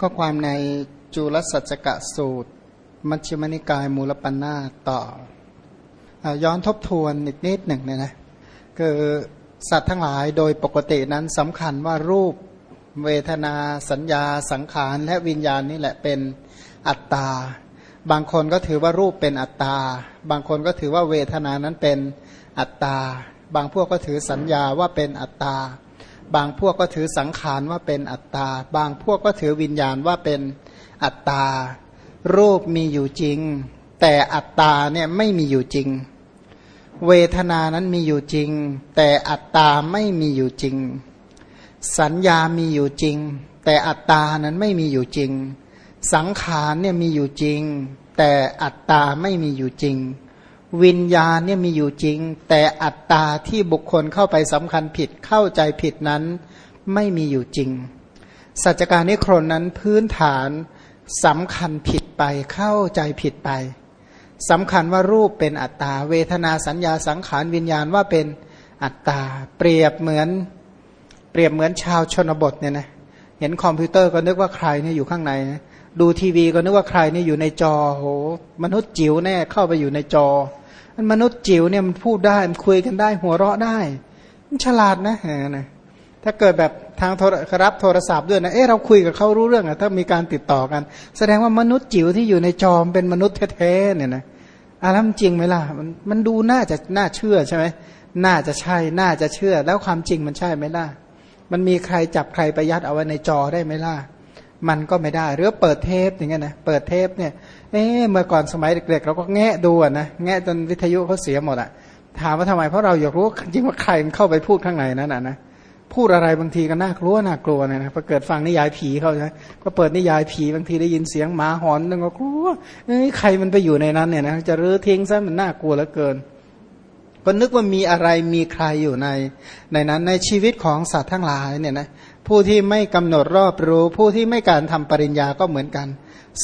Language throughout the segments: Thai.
ก็ความในจุลสัจกะสูตร มัชฌิมนิกายมูลปัญนาต่ออย้อนทบทวนนิดนิดหนึ่งเนี่ยนะคือสัตว์ทั้งหลายโดยปกตินั้นสำคัญว่ารูปเวทนาสัญญาสังขารและวิญญาณนี่แหละเป็นอัตตา บางคนก็ถือว่ารูปเป็นอัตตา บางคนก็ถือว่าเวทนานั้นเป็นอัตตา บางพวกก็ถือสัญญาว่าเป็นอัตตา บางพวกก็ถือสังขารว่าเป็นอัตตา บางพวกก็ถือวิญญาณว่าเป็นอัตตา รูปมีอยู่จริง แต่อัตตาเนี่ยไม่มีอยู่จริง เวทนานั้นมีอยู่จริง แต่อัตตาไม่มีอยู่จริง สัญญามีอยู่จริง แต่อัตตานั้นไม่มีอยู่จริง สังขารเนี่ยมีอยู่จริง แต่อัตตาไม่มีอยู่จริง วิญญาณเนี่ยมีอยู่จริง แต่อัตตาที่บุคคลเข้าไปสำคัญผิดเข้าใจผิดนั้นไม่มีอยู่จริง สัจการนิครนนั้นพื้นฐานสำคัญผิดไปเข้าใจผิดไปสำคัญว่ารูปเป็นอัตตา เวทนาสัญญาสังขารวิญญาณว่าเป็นอัตตา เปรียบเหมือนเปรียบเหมือนชาวชนบทเนี่ยนะเห็นคอมพิวเตอร์ก็นึกว่าใครเนี่ยอยู่ข้างในนะดูทีวีก็นึกว่าใครเนี่ยอยู่ในจอโหมนุษย์จิ๋วแน่เข้าไปอยู่ในจอ มนุษย์จิ๋วเนี่ยมันพูดได้มันคุยกันได้ หัวเราะได้ มันฉลาดนะนะถ้าเกิดแบบทางโทรรับโทรศัพท์ด้วยนะ เออเราคุยกับเขารู้เรื่องอะถ้ามีการติดต่อกัน แสดงว่ามนุษย์จิ๋วที่อยู่ในจอมเป็นมนุษย์แท้ๆเนี่ยนะอารัมจริงไหมล่ะ มันมันดูน่าจะน่าเชื่อใช่ไหมน่าจะใช่ น่าจะเชื่อ แล้วความจริงมันใช่ไหมล่ะ มันมีใครจับใครไปยัดเอาไว้ในจอได้ไหมล่ะ มันก็ไม่ได้ หรือเปิดเทปอย่างเงี้ยนะ เปิดเทปเนี่ย เอ๊เมื่อก่อนสมัยเด็กๆเราก็แงะดูอะนะแงะจนวิทยุเขาเสียหมดอะ ถามว่าทำไมเพราะเราอยากรู้จริงว่าใครมันเข้าไปพูดข้างในนั้นนะนะพูดอะไรบางทีก็น่ากลัวน่ากลัวนี่ยนะพอเกิดฟังนิยายผีเขาใช่ก็เปิดนิยายผีบางทีได้ยินเสียงหมาหอนนึงก็กลัวเอ้ใครมันไปอยู่ในนั้นเนี่ยนะจะรื้อทิ้งซะมันน่ากลัวเหลือเกิน ก็นึกว่ามีอะไรมีใครอยู่ใน ในนั้นในชีวิตของสัตว์ทั้งหลายเนี่ยนะผู้ที่ไม่กำหนดรอบรู้ ผู้ที่ไม่การทำปริญญาก็เหมือนกัน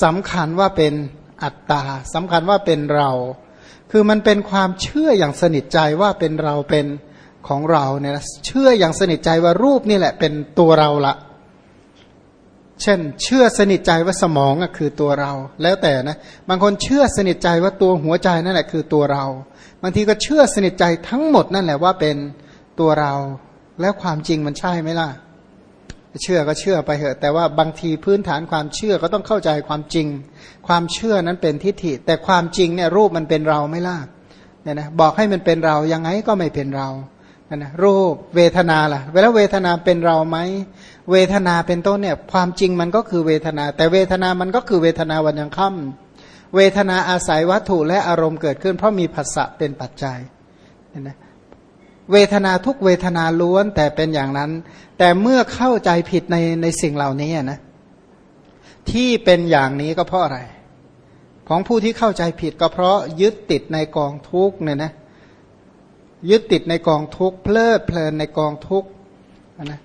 สำคัญว่าเป็นอัตตาสำคัญว่าเป็นเรา คือมันเป็นความเชื่ออย่างสนิทใจว่าเป็นเราเป็นของเราเนี่ยเชื่ออย่างสนิทใจว่ารูปนี่แหละเป็นตัวเราละเช่น เชื่อสนิทใจว่าสมองอะคือตัวเรา แล้วแต่นะบางคนเชื่อสนิทใจว่าตัวหัวใจนั่นแหละคือตัวเรา บางทีก็เชื่อสนิทใจทั้งหมดนั่นแหละว่าเป็นตัวเรา แล้วความจริงมันใช่ไหมล่ะ เชื่อก็เชื่อไปเถอะแต่ว่าบางทีพื้นฐานความเชื่อก็ต้องเข้าใจความจริง ความเชื่อนั้นเป็นทิฏฐิ แต่ความจริงเนี่ยรูปมันเป็นเราไม่ล่ะเนี่ยนะบอกให้มันเป็นเรายังไงก็ไม่เป็นเรานะรูปเวทนาล่ะเวลาเวทนาเป็นเราไหมเวทนาเป็นต้นเนี่ยความจริงมันก็คือเวทนา แต่เวทนามันก็คือเวทนาวันยังค่ำเวทนาอาศัยวัตถุและอารมณ์เกิดขึ้น เพราะมีผัสสะเป็นปัจจัยเห็นไหม เวทนาทุกเวทนาล้วนแต่เป็นอย่างนั้น แต่เมื่อเข้าใจผิดในในสิ่งเหล่านี้นะที่เป็นอย่างนี้ก็เพราะอะไร ของผู้ที่เข้าใจผิดก็เพราะยึดติดในกองทุกเนี่ยนะยึดติดในกองทุกเพลิดเพลินในกองทุกนะ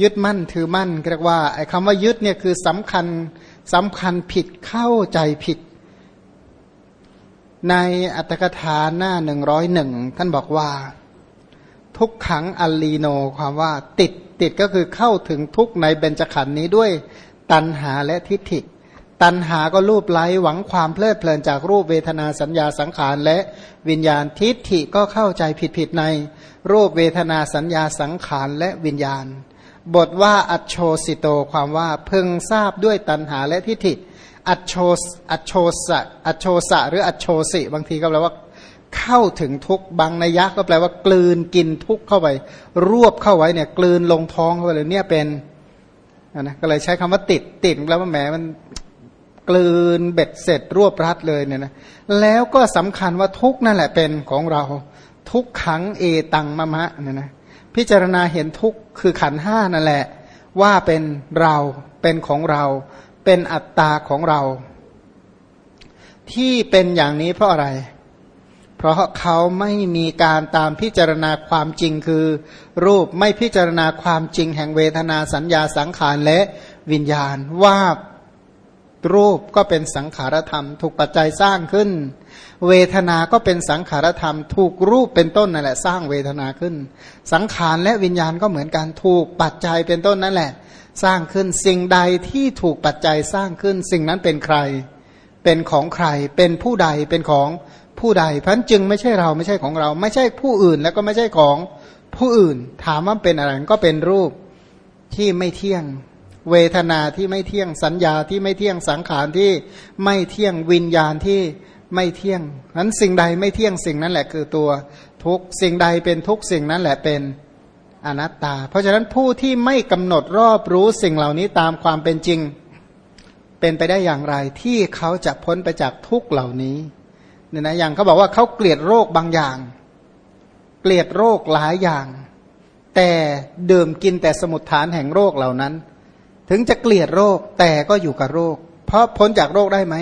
ยึดมั่นถือมั่นเรียกว่าไอ้คำว่ายึดเนี่ยคือสำคัญสำคัญผิดเข้าใจผิด ในอัตถกถาหน้าหนึ่งร้อยหนึ่งท่านบอกว่า ทุกขังอัลลีโนความว่าติดติดก็คือเข้าถึงทุกในเบญจขันธ์นี้ด้วยตัณหาและทิฏฐิ ตัณหาก็รูปไล้หวังความเพลิดเพลินจากรูปเวทนาสัญญาสังขารและวิญญาณทิฏฐิก็เข้าใจผิดผิดใน รูปเวทนาสัญญาสังขารและวิญญาณ บทว่าอัจโชสิโตความว่าเพึงทราบด้วยตัณหาและทิฏฐิอัจโชอัจโชสะอัจโชสะหรืออัจโชสิ บางทีก็แปลว่า เข้าถึงทุกบางนัยยะก็แปลว่ากลืนกินทุกเข้าไป รวบเข้าไว้เนี่ย กลืนลงท้องเข้าไปเลยเนี่ยเป็นนะก็เลยใช้คำว่าติดติดแล้วว่าแหมมันกลืนเบ็ดเสร็จรวบรัดเลยเนี่ยนะแล้วก็สำคัญว่าทุกนั่นแหละเป็นของเรา ทุกขังเอตังมะมะเนี่ยนะพิจารณาเห็นทุกคือขันห้านั่นแหละ ว่าเป็นเราเป็นของเรา เป็นอัตตาของเรา ที่เป็นอย่างนี้เพราะอะไร เพราะเขาไม่มีการตามพิจารณาความจริงคือ รูปไม่พิจารณาความจริงแห่งเวทนาสัญญาสังขารและวิญญาณว่ารูปก็เป็นสังขารธรรม ถูกปัจจัยสร้างขึ้น เวทนาก็เป็นสังขารธรรม ถูกรูปเป็นต้นนั่นแหละ สร้างเวทนาขึ้น สังขารและวิญญาณก็เหมือนกันถูกปัจจัยเป็นต้นนั่นแหละ สร้างขึ้นสิ่งใดที่ถูกปัจจัยสร้างขึ้น สิ่งนั้นเป็นใคร เป็นของใคร เป็นผู้ใดเป็นของ ผู้ใดพันจึงไม่ใช่เราไม่ใช่ของเรา ไม่ใช่ผู้อื่นแล้วก็ไม่ใช่ของผู้อื่น ถามว่าเป็นอะไรก็เป็นรูปที่ไม่เที่ยง เวทนาที่ไม่เที่ยงสัญญาที่ไม่เที่ยงสังขารที่ไม่เที่ยงวิญญาณที่ไม่เที่ยงนั้นสิ่งใดไม่เที่ยงสิ่งนั้นแหละคือตัวทุกสิ่งใดเป็นทุกสิ่งนั้นแหละเป็นอนัตตา เพราะฉะนั้นผู้ที่ไม่กำหนดรอบรู้สิ่งเหล่านี้ตามความเป็นจริง เป็นไปได้อย่างไรที่เขาจะพ้นไปจากทุกเหล่านี้ เนี่ยนะอย่างเขาบอกว่าเขาเกลียดโรคบางอย่าง เกลียดโรคหลายอย่าง แต่ดื่มกินแต่สมุดฐานแห่งโรคเหล่านั้น ถึงจะเกลียดโรคแต่ก็อยู่กับโรค เพราะพ้นจากโรคได้ไหม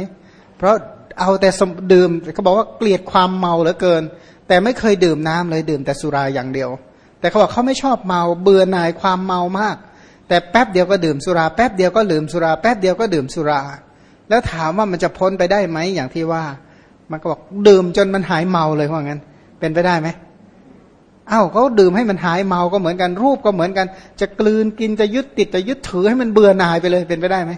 เพราะเอาแต่ดื่มเขาบอกว่าเกลียดความเมาเหลือเกิน แต่ไม่เคยดื่มน้ำเลยดื่มแต่สุราอย่างเดียว แต่เขาบอกเขาไม่ชอบเมาเบื่อหน่ายความเมามาก แต่แป๊บเดียวก็ดื่มสุรา แป๊บเดียวก็ดื่มสุรา แป๊บเดียวก็ดื่มสุรา แล้วถามว่ามันจะพ้นไปได้ไหมอย่างที่ว่า มันก็บอกดื่มจนมันหายเมาเลยว่างั้น เป็นไปได้ไหมเอ้าเขาดื่มให้มันหายเมาก็เหมือนกัน รูปก็เหมือนกัน จะกลืนกินจะยึดติดจะยึดถือให้มันเบื่อหน่ายไปเลยเป็นไปได้ไหม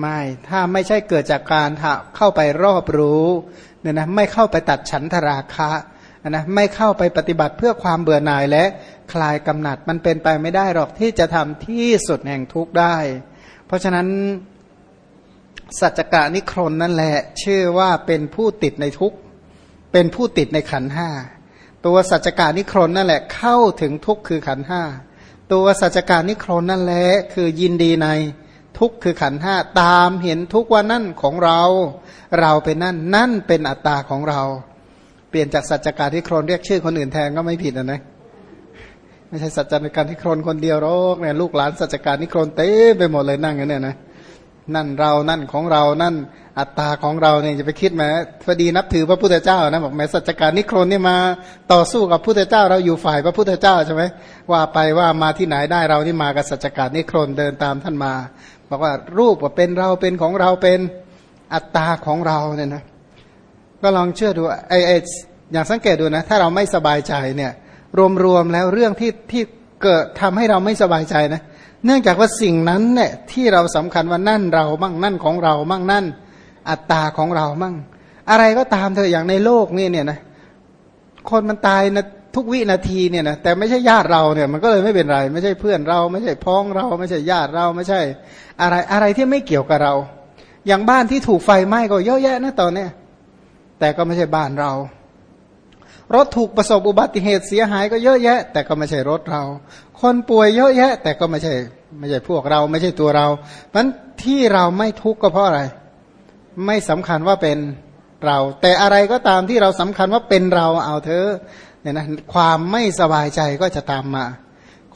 ไม่ถ้าไม่ใช่เกิดจากการเข้าไปรอบรู้เนี่ยนะไม่เข้าไปตัดฉันทราคะนะไม่เข้าไปปฏิบัติเพื่อความเบื่อหน่ายและคลายกำหนัดมันเป็นไปไม่ได้หรอกที่จะทำที่สุดแห่งทุกข์ได้ เพราะฉะนั้น สัจกะนิครนนั่นแหละชื่อว่าเป็นผู้ติดในทุกข์เป็นผู้ติดในขันห้าตัวสัจกานิครนนั่นแหละเข้าถึงทุกข์คือขันห้าตัวสัจกานิครนนั่นแหละคือยินดีในทุกข์คือขันห้าตามเห็นทุกว่านั่นของเรา เราเป็นนั่นนั่นเป็นอัตตาของเรา เปลี่ยนจากสัจการที่ครนเรียกชื่อคนอื่นแทนก็ไม่ผิดนะนะไม่ใช่สัจการที่ครนคนเดียวหรอกเนี่ยลูกหลานสัจการที่ครนเต้ไปหมดเลยนั่งกันเนี่ยนะ นั่นเรานั่นของเรานั่นอัตตาของเราเนี่ยจะไปคิดแม้พอดีนับถือพระพุทธเจ้านะบอกแม้สัจการนิครนนี่มาต่อสู้กับพุทธเจ้า เราอยู่ฝ่ายพระพุทธเจ้าใช่ไหมว่าไปว่ามาที่ไหนได้เราที่มากับสัจการนิครนเดินตามท่านมา บอกว่ารูปว่าเป็นเราเป็นของเราเป็นอัตตาของเราเนี่ยนะก็ลองเชื่อดูไอไออย่างสังเกตดูนะ ถ้าเราไม่สบายใจเนี่ย รวมๆแล้วเรื่องที่ที่เกิดทำให้เราไม่สบายใจนะเเนื่องจากว่าสิ่งนั้นเนี่ยที่เราสำคัญว่านั่นเรามั่งนั่นของเรามั่งนั่น อัตตาของเรามั่ง อะไรก็ตามเธออย่างในโลกนี่เนี่ยนะคนมันตายนะทุกวินาทีเนี่ยนะแต่ไม่ใช่ญาติเราเนี่ยมันก็เลยไม่เป็นไร ไม่ใช่เพื่อนเรา ไม่ใช่พ้องเรา ไม่ใช่ญาติเราไม่ใช่ อะไรอะไรที่ไม่เกี่ยวกับเรา อย่างบ้านที่ถูกไฟไหม้ก็เยอะแยะนะตอนเนี้ยแต่ก็ไม่ใช่บ้านเรา รถถูกประสบอุบัติเหตุเสียหายก็เยอะแยะ แต่ก็ไม่ใช่รถเรา คนป่วยเยอะแยะ แต่ก็ไม่ใช่ไม่ใช่พวกเราไม่ใช่ตัวเราเพราะที่เราไม่ทุกข์ก็เพราะอะไร ไม่สำคัญว่าเป็นเรา แต่อะไรก็ตามที่เราสำคัญว่าเป็นเราเอาเถอะเนี่ยนะความไม่สบายใจก็จะตามมา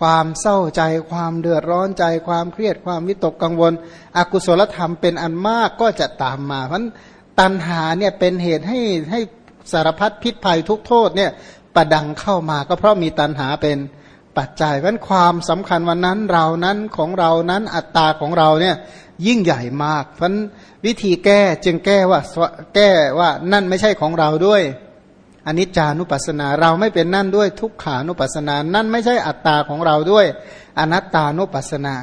ความเศร้าใจ ความเดือดร้อนใจ ความเครียดความวิตกกังวล อกุศลธรรมเป็นอันมากก็จะตามมา เพราะตัณหาเนี่ยเป็นเหตุให้ให้ สารพัดพิษภัยทุกโทษเนี่ยประดังเข้ามาก็เพราะมีตัณหาเป็นปัจจัยเพราะความสำคัญวันนั้นเรานั้นของเรานั้นอัตตาของเราเนี่ยยิ่งใหญ่มาก เพราะวิธีแก้จึงแก้ว่าแก้ว่านั่นไม่ใช่ของเราด้วยอนิจจานุปัสสนาเราไม่เป็นนั่นด้วยทุกขานุปัสสนา นั่นไม่ใช่อัตตาของเราด้วย อนัตตานุปัสสนา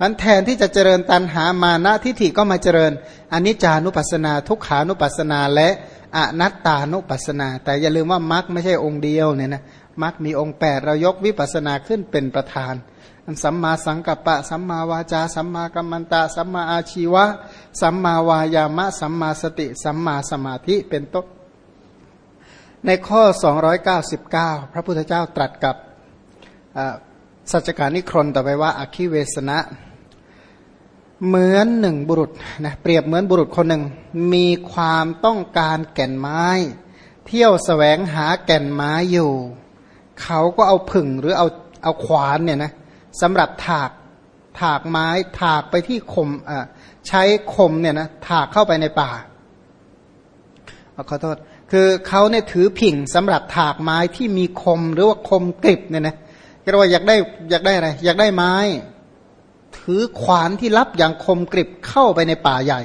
มันแทนที่จะเจริญตันหามานะทิฏฐิก็มาเจริญอนิจจานุปัสสนา ทุกขานุปัสสนาและ อนัตตานุปัสนา แต่อย่าลืมว่ามรรคไม่ใช่องค์เดียวเนี่ยนะมรรคมีองค์แปดเรายกวิปัสนาขึ้นเป็นประธานสัมมาสังกัปปะ สัมมาวาจา สัมมากัมมันตะ สัมมาอาชีวะ สัมมาวายามะ สัมมาสติ สัมมาสมาธิเป็นต้นในข้อ 299 พระพุทธเจ้าตรัสกับสัจการนิครนต่อไปว่าอคิเวสนะ เหมือนหนึ่งบุรุษนะเปรียบเหมือนบุรุษคนหนึ่ง มีความต้องการแก่นไม้ เที่ยวสแสวงหาแก่นไม้อยู่ เขาก็เอาผึ่งหรือเอาเอาขวานเนี่ยนะสำหรับถากถากไม้ถากไปที่คมอ่าใช้คมเนี่ยนะถากเข้าไปในป่าขอโทษคือเขาเนี่ยถือผิ่งสำหรับถากไม้ที่มีคมหรือว่าคมกริบเนี่ยนะก็ว่าอยากได้อยากได้อะไรอยากได้ไม้ ถือขวานที่รับอย่างคมกริบเข้าไปในป่าใหญ่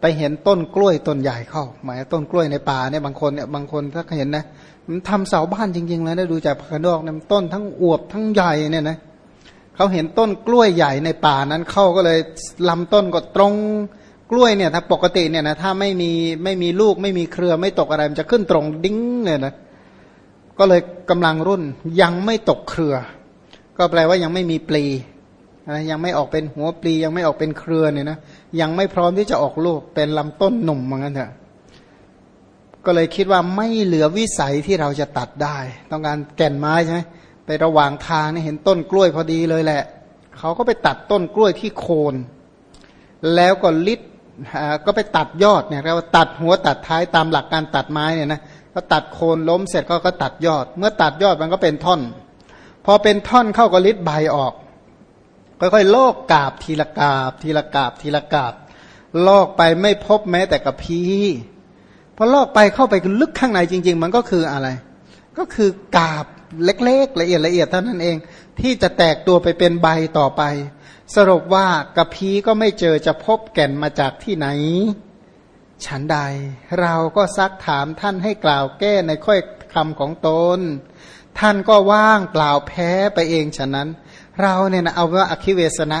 ไปเห็นต้นกล้วยต้นใหญ่เข้า หมายต้นกล้วยในป่าเนี่ยบางคนเนี่ยบางคนถ้าเห็นนะมันทำเสาบ้านจริงๆแล้วนะดูจากภายนอกเนี่ยต้นทั้งอวบทั้งใหญ่เนี่ยนะเขาเห็นต้นกล้วยใหญ่ในป่านั้นเข้าก็เลยลำต้นก็ตรงกล้วยเนี่ยถ้าปกติเนี่ยนะถ้าไม่มีไม่มีลูกไม่มีเครือไม่ตกอะไรมันจะขึ้นตรงดิ้งเลยนะก็เลยกำลังรุ่นยังไม่ตกเครือ ก็แปลว่ายังไม่มีปลี นะยังไม่ออกเป็นหัวปลียังไม่ออกเป็นเครือเนี่ยนะยังไม่พร้อมที่จะออกลูกเป็นลำต้นหนุ่มเหมือนกันเถอะก็เลยคิดว่าไม่เหลือวิสัยที่เราจะตัดได้ ต้องการแก่นไม้ใช่ไหมไประหว่างทางนี่เห็นต้นกล้วยพอดีเลยแหละ เขาก็ไปตัดต้นกล้วยที่โคน แล้วก็ลิดก็ไปตัดยอดเนี่ยเราตัดหัวตัดท้ายตามหลักการตัดไม้เนี่ยนะก็ตัดโคนล้มเสร็จก็ก็ตัดยอด เมื่อตัดยอดมันก็เป็นท่อน พอเป็นท่อนเข้าก็ลิดใบออก ค่อยๆโลกกาบทีละกาบ ทีละกาบ ทีละกาบ ลอกไปไม่พบแม้แต่กระพี้พอลอกไปเข้าไปลึกข้างในจริง ๆ มันก็คืออะไร ก็คือกาบเล็กๆ ละเอียดละเอียดเท่านั้นเอง ที่จะแตกตัวไปเป็นใบต่อไป สรุปว่ากระพี้ก็ไม่เจอจะพบแก่นมาจากที่ไหน ฉันใด เราก็ซักถามท่านให้กล่าวแก้ในค่อยคำของตน ท่านก็ว่างเปล่าแพ้ไปเองฉะนั้น เราเนี่ยนะเอาว่าอคิเวสนะ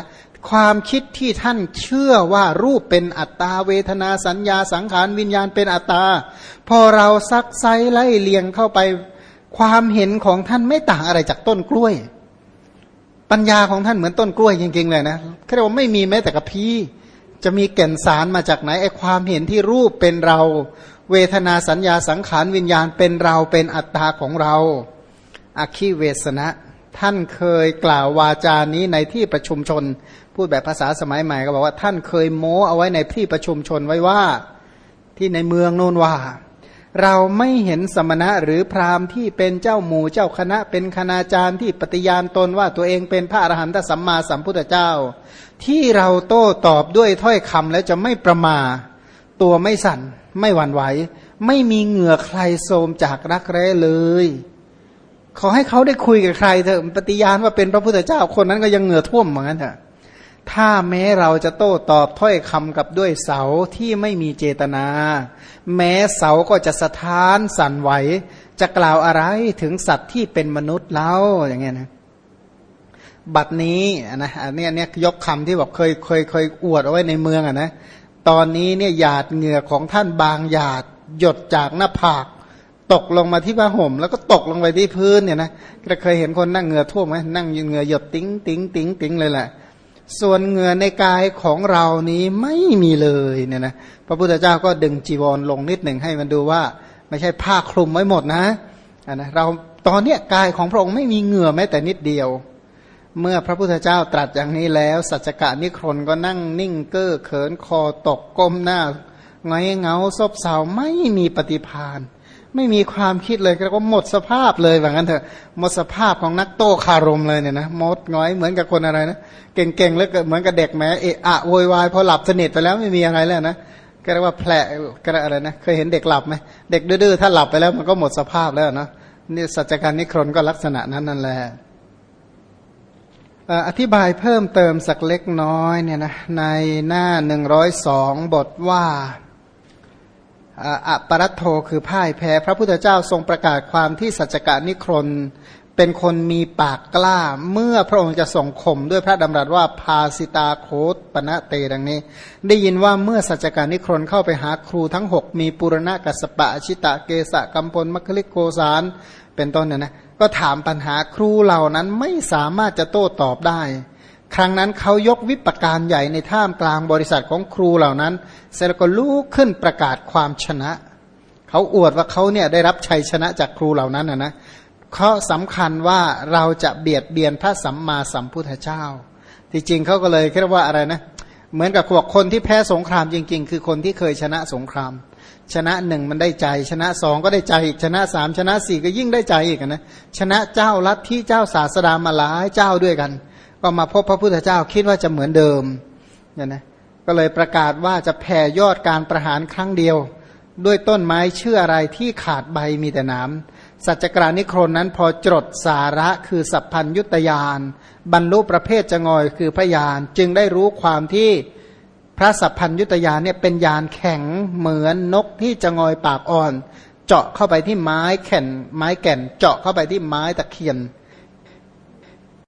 ความคิดที่ท่านเชื่อว่ารูปเป็นอัตตาเวทนาสัญญาสังขารวิญญาณเป็นอัตตา พอเราซักไซไล่เลียงเข้าไปความเห็นของท่านไม่ต่างอะไรจากต้นกล้วย ปัญญาของท่านเหมือนต้นกล้วยจริงๆเลยนะแค่ว่าไม่มีแม้แต่กระพี้จะมีแก่นสารมาจากไหนไอความเห็นที่รูปเป็นเรา เวทนาสัญญาสังขารวิญญาณเป็นเราเป็นอัตตาของเราอคีเวสนะ ท่านเคยกล่าววาจานี้ในที่ประชุมชน พูดแบบภาษาสมัยใหม่ก็บอกว่า ท่านเคยโม้เอาไว้ในที่ประชุมชนไว้ว่าที่ในเมืองโน่นว่า เราไม่เห็นสมณะหรือพราหมณ์ที่เป็นเจ้าหมู่เจ้าคณะ เป็นคณาจารย์ที่ปฏิญาณตนว่าตัวเองเป็นพระอรหันตสัมมาสัมพุทธเจ้า ที่เราโต้ตอบด้วยถ้อยคำแล้วจะไม่ประมาตัวไม่สั่น ไม่หวั่นไหว ไม่มีเหงื่อใครโสมจากรักแร้เลย ขอให้เขาได้คุยกับใครเถอะปฏิญาณว่าเป็นพระพุทธเจ้าคนนั้นก็ยังเหงื่อท่วมเหมือนกันเถอะถ้าแม้เราจะโต้ตอบถ้อยคำกับด้วยเสาที่ไม่มีเจตนา แม้เสาก็จะสะท้านสั่นไหว จะกล่าวอะไรถึงสัตว์ที่เป็นมนุษย์เล่าอย่างเงี้ยนะบัดนี้นะอันนี้เนี่ยยกคำที่บอกเคยเคยเคยอวดเอาไว้ในเมืองอะนะตอนนี้เนี่ยหยาดเหงื่อของท่านบางหยาดหยดจากหน้าผาก ตกลงมาที่ผ้าห่ม แล้วก็ตกลงไปที่พื้นเนี่ยนะเคยเห็นคนนั่งเหงื่อท่วมไหมนั่งเหงื่อหยดติ้งติ้งติ้งติ้งเลยแหละส่วนเหงื่อในกายของเรานี้ไม่มีเลยเนี่ยนะพระพุทธเจ้าก็ดึงจีวรลงนิดหนึ่งให้มันดูว่า ไม่ใช่ผ้าคลุมไว้หมดนะนะเราตอนเนี้ยกายของพระองค์ไม่มีเหงื่อแม้แต่นิดเดียว เมื่อพระพุทธเจ้าตรัสอย่างนี้แล้ว สัจจกะนิครนถ์ก็นั่งนิ่งเก้อเขินคอตกก้มหน้าไงเงาซบเซาไม่มีปฏิพาน ไม่มีความคิดเลยก็หมดสภาพเลยแบบนั้นเถอะหมดสภาพของนักโต้คารมเลยเนี่ยนะมดง้อยเหมือนกับคนอะไรนะเก่งๆแล้วเหมือนกับเด็กแม้เอะอะโวยวายพอหลับสนิทไปแล้วไม่มีอะไรแล้วนะก็เรียกว่าแผลก็อะไรนะเคยเห็นเด็กหลับไหมเด็กดื้อๆถ้าหลับไปแล้วมันก็หมดสภาพแล้วนะนี่สัจการนิครนก็ลักษณะนั้นนั่นแหละอธิบายเพิ่มเติมสักเล็กน้อยเนี่ยนะในหน้าหนึ่งร้อยสองบทว่า อัปรัตโทคือพ่ายแพ้ พระพุทธเจ้าทรงประกาศความที่สัจกานิครนเป็นคนมีปากกล้า เมื่อพระองค์จะส่งข่มด้วยพระดำรัสว่าพาสิตาโคตปณะเตดังนี้ ได้ยินว่าเมื่อสัจการนิครนเข้าไปหาครูทั้งหกมีปุรณะกัสปะชิตะเกสะกัมพลมัคคิโกสารเป็นต้นเนี่ยนะก็ถามปัญหาครูเหล่านั้นไม่สามารถจะโต้ตอบได้ ครั้งนั้นเขายกวิปการใหญ่ในท่ามกลางบริษัทของครูเหล่านั้น เสร็จแล้วก็ลุกขึ้นประกาศความชนะ เขาอวดว่าเขาเนี่ยได้รับชัยชนะจากครูเหล่านั้นนะนะเขาสำคัญว่าเราจะเบียดเบียนพระสัมมาสัมพุทธเจ้า ที่จริงเขาก็เลยคิดว่าอะไรนะ เหมือนกับพวกคนที่แพ้สงครามจริง ๆ คือคนที่เคยชนะสงคราม ชนะหนึ่งมันได้ใจ ชนะสองก็ได้ใจอีกชนะสามชนะสี่ก็ยิ่งได้ใจอีกนะชนะเจ้าลัทธิเจ้าศาสดามาหลายเจ้าด้วยกัน ก็มาพบพระพุทธเจ้าคิดว่าจะเหมือนเดิมเนี่ยนะก็เลยประกาศว่าจะแผ่ยอดการประหารครั้งเดียว ด้วยต้นไม้ชื่ออะไรที่ขาดใบมีแต่น้ำสัจจกรานิโครนนั้นพอจดสาระคือสัพพัญยุตยานบรรลุประเภทจงอยคือพยานจึงได้รู้ความที่พระสัพพัญยุตยานเนี่ยเป็นยานแข็งเหมือนนกที่จงอยปากอ่อน เจาะเข้าไปที่ไม้แข็นไม้แก่น เจาะเข้าไปที่ไม้ตะเคียน